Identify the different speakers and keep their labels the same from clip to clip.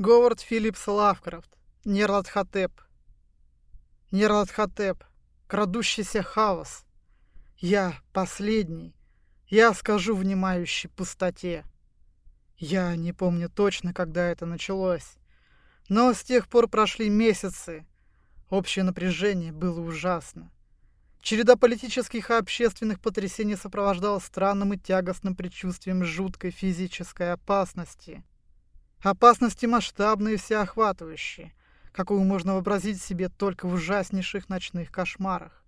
Speaker 1: Говард Филлипс Лавкрафт. Нерлатхотеп. Нерлатхотеп. Крадущийся хаос. Я последний. Я скажу внимающей пустоте. Я не помню точно, когда это началось. Но с тех пор прошли месяцы. Общее напряжение было ужасно. Череда политических и общественных потрясений сопровождалась странным и тягостным предчувствием жуткой физической опасности. Опасности масштабные и всеохватывающие, какую можно вообразить себе только в ужаснейших ночных кошмарах.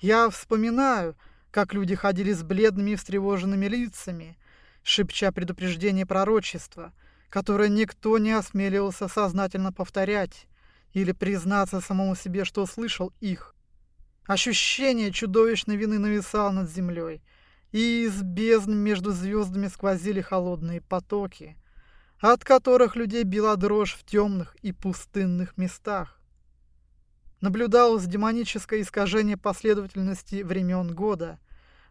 Speaker 1: Я вспоминаю, как люди ходили с бледными и встревоженными лицами, шепча предупреждение пророчества, которое никто не осмеливался сознательно повторять или признаться самому себе, что слышал их. Ощущение чудовищной вины нависало над землей, и из бездн между звездами сквозили холодные потоки, от которых людей била дрожь в темных и пустынных местах. Наблюдалось демоническое искажение последовательности времен года.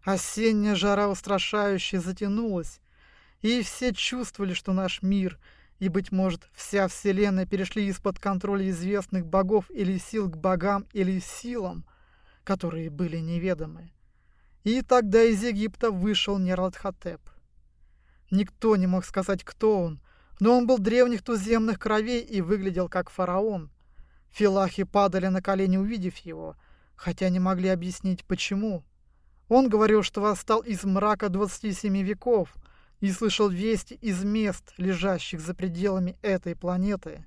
Speaker 1: Осенняя жара устрашающе затянулась, и все чувствовали, что наш мир и, быть может, вся Вселенная перешли из-под контроля известных богов или сил к богам или силам, которые были неведомы. И тогда из Египта вышел Нерладхотеп. Никто не мог сказать, кто он, но он был древних туземных кровей и выглядел как фараон. Филахи падали на колени, увидев его, хотя не могли объяснить, почему. Он говорил, что восстал из мрака 27 веков и слышал вести из мест, лежащих за пределами этой планеты.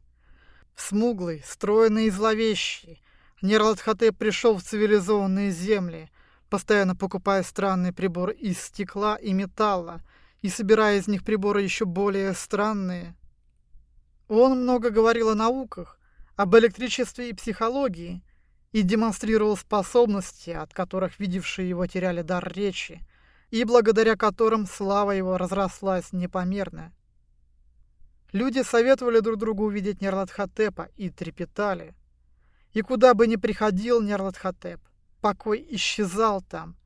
Speaker 1: Смуглый, стройный и зловещий, Нерлатхотеп пришел в цивилизованные земли, постоянно покупая странные приборы из стекла и металла, и собирая из них приборы еще более странные. Он много говорил о науках, об электричестве и психологии, и демонстрировал способности, от которых видевшие его теряли дар речи, и благодаря которым слава его разрослась непомерно. Люди советовали друг другу увидеть Нерлатхотепа и трепетали. И куда бы ни приходил Нерлатхотеп, покой исчезал там,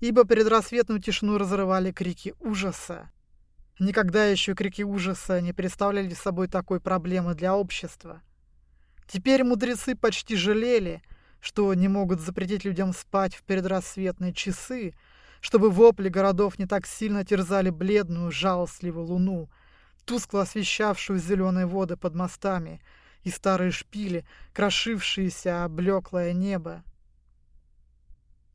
Speaker 1: ибо предрассветную тишину разрывали крики ужаса. Никогда еще крики ужаса не представляли собой такой проблемы для общества. Теперь мудрецы почти жалели, что не могут запретить людям спать в предрассветные часы, чтобы вопли городов не так сильно терзали бледную, жалостливую луну, тускло освещавшую зеленые воды под мостами и старые шпили, крошившиеся облеклое небо.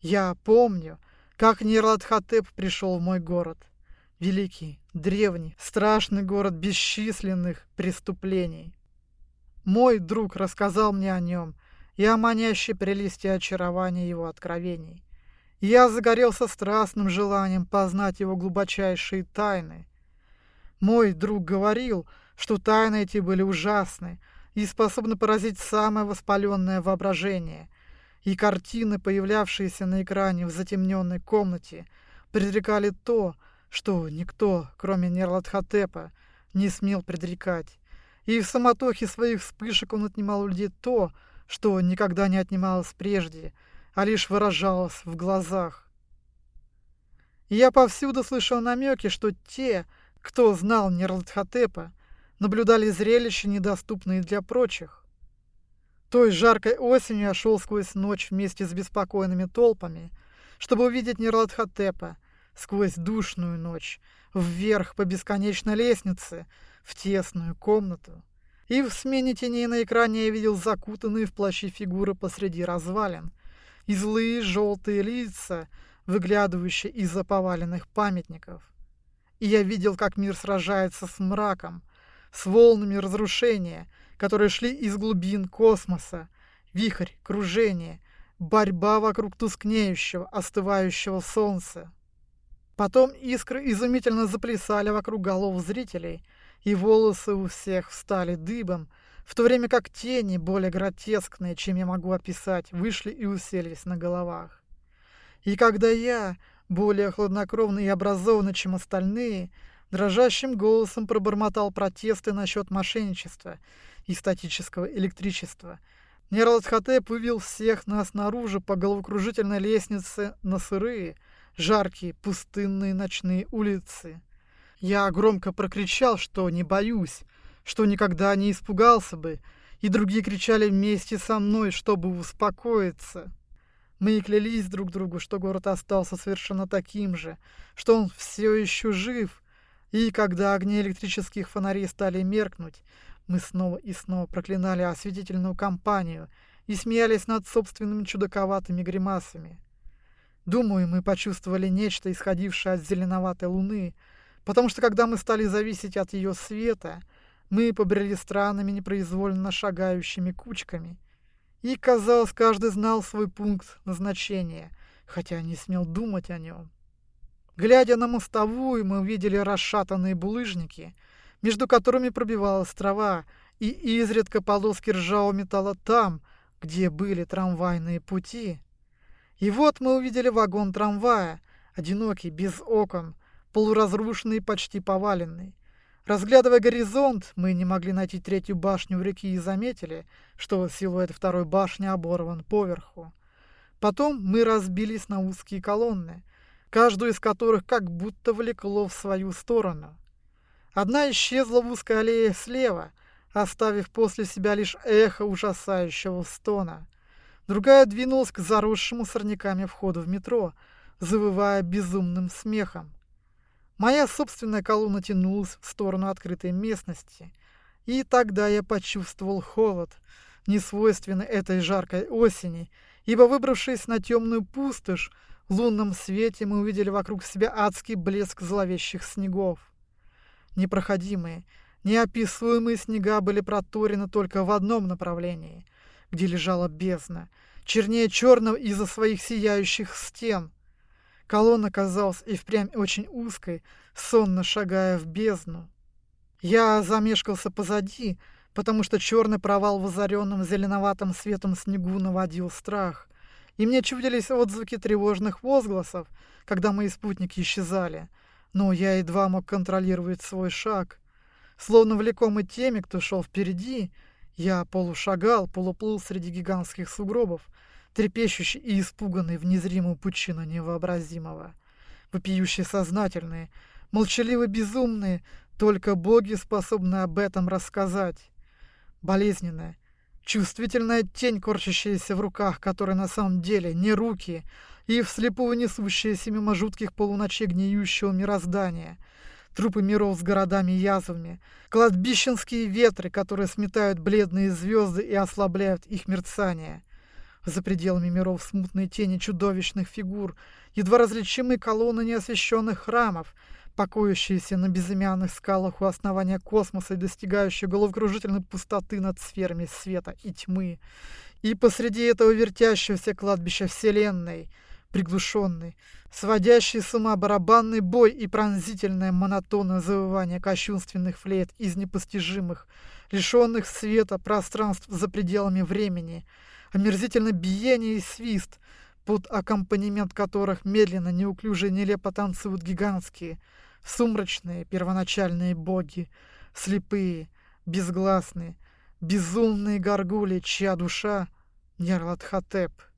Speaker 1: Я помню, как Нерладхотеп пришел в мой город. Великий, древний, страшный город бесчисленных преступлений. Мой друг рассказал мне о нем и о манящей прелести очарования его откровений. Я загорелся страстным желанием познать его глубочайшие тайны. Мой друг говорил, что тайны эти были ужасны и способны поразить самое воспаленное воображение — и картины, появлявшиеся на экране в затемненной комнате, предрекали то, что никто, кроме Нерлатхотепа, не смел предрекать. И в самотохе своих вспышек он отнимал у людей то, что никогда не отнималось прежде, а лишь выражалось в глазах. Я повсюду слышал намеки, что те, кто знал Нерлатхотепа, наблюдали зрелища, недоступные для прочих. Той жаркой осенью я шел сквозь ночь вместе с беспокойными толпами, чтобы увидеть Нерладхотепа сквозь душную ночь, вверх по бесконечной лестнице, в тесную комнату. И в смене теней на экране я видел закутанные в плащи фигуры посреди развалин, и злые желтые лица, выглядывающие из-за поваленных памятников. И я видел, как мир сражается с мраком, с волнами разрушения — которые шли из глубин космоса. Вихрь, кружение, борьба вокруг тускнеющего, остывающего солнца. Потом искры изумительно заплясали вокруг голов зрителей, и волосы у всех встали дыбом, в то время как тени, более гротескные, чем я могу описать, вышли и уселись на головах. И когда я, более хладнокровный и образованный, чем остальные, дрожащим голосом пробормотал протесты насчет мошенничества и статического электричества. Нерлатхотеп вывел всех нас наружу по головокружительной лестнице на сырые, жаркие, пустынные ночные улицы. Я громко прокричал, что не боюсь, что никогда не испугался бы, и другие кричали вместе со мной, чтобы успокоиться. Мы клялись друг другу, что город остался совершенно таким же, что он все еще жив, и когда огни электрических фонарей стали меркнуть, мы снова и снова проклинали осветительную компанию и смеялись над собственными чудаковатыми гримасами. Думаю, мы почувствовали нечто, исходившее от зеленоватой луны, потому что когда мы стали зависеть от ее света, мы побрели странными непроизвольно шагающими кучками. И, казалось, каждый знал свой пункт назначения, хотя не смел думать о нем. Глядя на мостовую, мы увидели расшатанные булыжники, между которыми пробивалась трава, и изредка полоски ржавого металла там, где были трамвайные пути. И вот мы увидели вагон трамвая, одинокий, без окон, полуразрушенный почти поваленный. Разглядывая горизонт, мы не могли найти третью башню в реке и заметили, что силуэт второй башни оборван поверху. Потом мы разбились на узкие колонны, каждую из которых как будто влекло в свою сторону. Одна исчезла в узкой аллее слева, оставив после себя лишь эхо ужасающего стона. Другая двинулась к заросшему сорняками входу в метро, завывая безумным смехом. Моя собственная колонна тянулась в сторону открытой местности, и тогда я почувствовал холод, несвойственный этой жаркой осени, ибо, выбравшись на темную пустошь, в лунном свете мы увидели вокруг себя адский блеск зловещих снегов. Непроходимые, неописуемые снега были проторены только в одном направлении, где лежала бездна, чернее черного из-за своих сияющих стен. Колонна казалась и впрямь очень узкой, сонно шагая в бездну. Я замешкался позади, потому что черный провал в озаренном зеленоватым светом снегу наводил страх, и мне чудились отзвуки тревожных возгласов, когда мои спутники исчезали, но я едва мог контролировать свой шаг. Словно влекомый теми, кто шел впереди, я полушагал, полуплыл среди гигантских сугробов, трепещущий и испуганный в незримую пучину невообразимого. Вопиющие сознательные, молчаливо безумные, только боги способны об этом рассказать. Болезненная, чувствительная тень, корчащаяся в руках, которые на самом деле не руки, и вслепую несущаяся мимо жутких полуночей гниющего мироздания — трупы миров с городами язвами, кладбищенские ветры, которые сметают бледные звезды и ослабляют их мерцание. За пределами миров смутные тени чудовищных фигур, едва различимые колонны неосвещенных храмов, покоящиеся на безымянных скалах у основания космоса и достигающие головокружительной пустоты над сферами света и тьмы. И посреди этого вертящегося кладбища Вселенной — приглушенный, сводящий с ума барабанный бой и пронзительное монотонное завывание кощунственных флейт из непостижимых, лишенных света пространств за пределами времени, омерзительное биение и свист, под аккомпанемент которых медленно, неуклюже и нелепо танцуют гигантские, сумрачные первоначальные боги, слепые, безгласные, безумные горгули, чья душа — Нерлатхотеп —